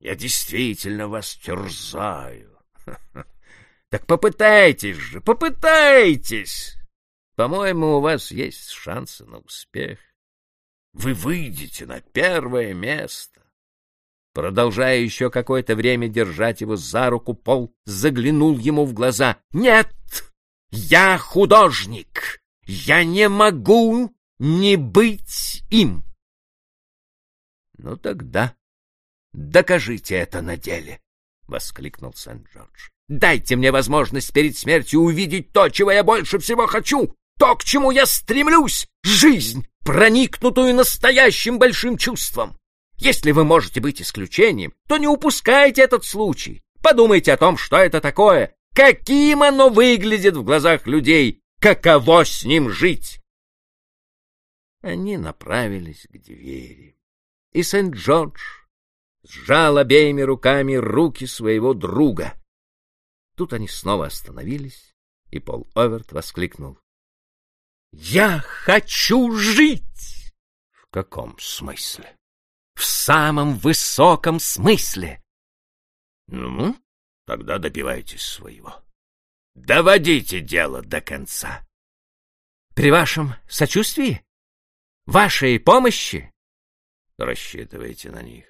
Я действительно вас терзаю. Так попытайтесь же, попытайтесь. По-моему, у вас есть шансы на успех. Вы выйдете на первое место. Продолжая еще какое-то время держать его за руку, Пол заглянул ему в глаза. «Нет! Я художник! Я не могу не быть им!» «Ну тогда докажите это на деле!» — воскликнул Сент-Джордж. «Дайте мне возможность перед смертью увидеть то, чего я больше всего хочу, то, к чему я стремлюсь, жизнь, проникнутую настоящим большим чувством. Если вы можете быть исключением, то не упускайте этот случай. Подумайте о том, что это такое, каким оно выглядит в глазах людей, каково с ним жить. Они направились к двери, и Сент-Джордж сжал обеими руками руки своего друга. Тут они снова остановились, и Пол Оверт воскликнул. — Я хочу жить! — В каком смысле? в самом высоком смысле. Ну, тогда добивайтесь своего. Доводите дело до конца. При вашем сочувствии? Вашей помощи? Рассчитывайте на них.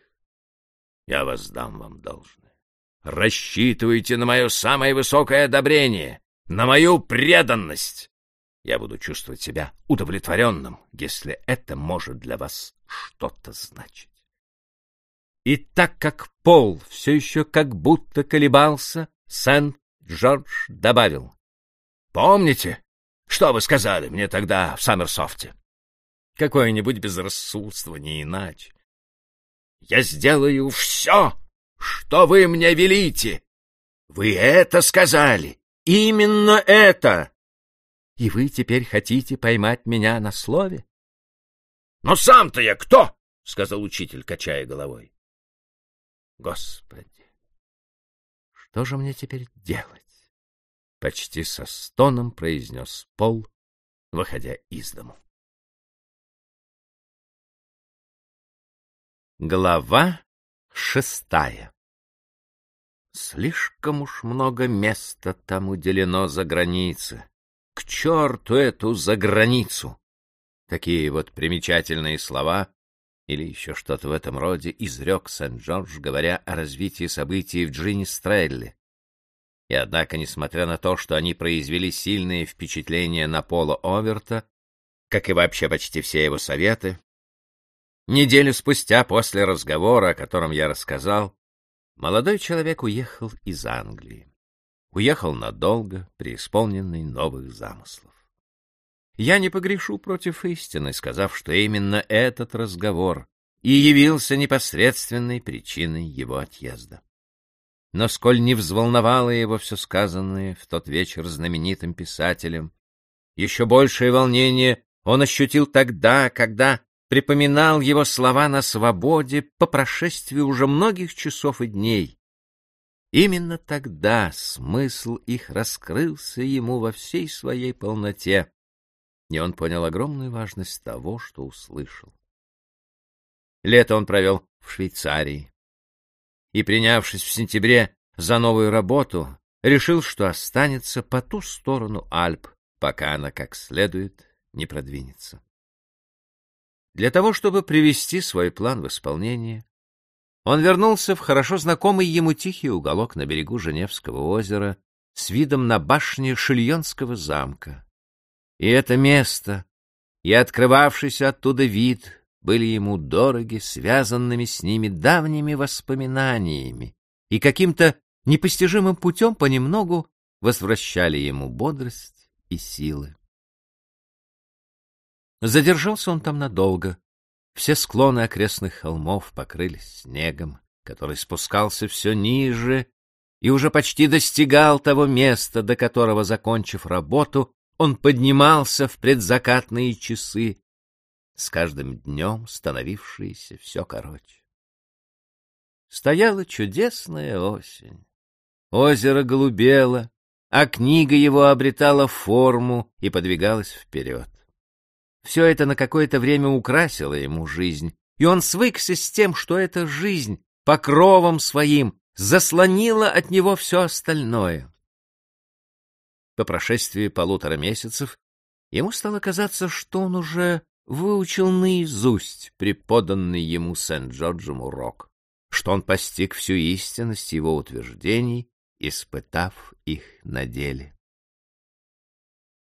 Я воздам вам должное. Рассчитывайте на мое самое высокое одобрение, на мою преданность. Я буду чувствовать себя удовлетворенным, если это может для вас что-то значить. И так как Пол все еще как будто колебался, Сент-Джордж добавил. — Помните, что вы сказали мне тогда в Саммерсофте? Какое-нибудь безрассудство, не иначе. Я сделаю все, что вы мне велите. Вы это сказали. Именно это. И вы теперь хотите поймать меня на слове? — Но сам-то я кто? — сказал учитель, качая головой. Господи, что же мне теперь делать? Почти со стоном произнес Пол, выходя из дому. Глава шестая Слишком уж много места там уделено за границы. К черту эту за границу! Такие вот примечательные слова или еще что-то в этом роде, изрек Сент-Джордж, говоря о развитии событий в Джинни Стрелли. И однако, несмотря на то, что они произвели сильное впечатление на Пола Оверта, как и вообще почти все его советы, неделю спустя после разговора, о котором я рассказал, молодой человек уехал из Англии. Уехал надолго, преисполненный новых замыслов. Я не погрешу против истины, сказав, что именно этот разговор и явился непосредственной причиной его отъезда. Но сколь не взволновало его все сказанное в тот вечер знаменитым писателем, еще большее волнение он ощутил тогда, когда припоминал его слова на свободе по прошествии уже многих часов и дней. Именно тогда смысл их раскрылся ему во всей своей полноте, и он понял огромную важность того, что услышал. Лето он провел в Швейцарии и, принявшись в сентябре за новую работу, решил, что останется по ту сторону Альп, пока она как следует не продвинется. Для того, чтобы привести свой план в исполнение, он вернулся в хорошо знакомый ему тихий уголок на берегу Женевского озера с видом на башни Шильонского замка, и это место, и открывавшийся оттуда вид были ему дороги, связанными с ними давними воспоминаниями, и каким-то непостижимым путем понемногу возвращали ему бодрость и силы. Задержался он там надолго. Все склоны окрестных холмов покрылись снегом, который спускался все ниже и уже почти достигал того места, до которого, закончив работу, он поднимался в предзакатные часы, с каждым днем становившиеся все короче. Стояла чудесная осень. Озеро голубело, а книга его обретала форму и подвигалась вперед. Все это на какое-то время украсило ему жизнь, и он свыкся с тем, что эта жизнь покровом своим заслонила от него все остальное. По прошествии полутора месяцев ему стало казаться, что он уже выучил наизусть преподанный ему Сент-Джорджем урок, что он постиг всю истинность его утверждений, испытав их на деле.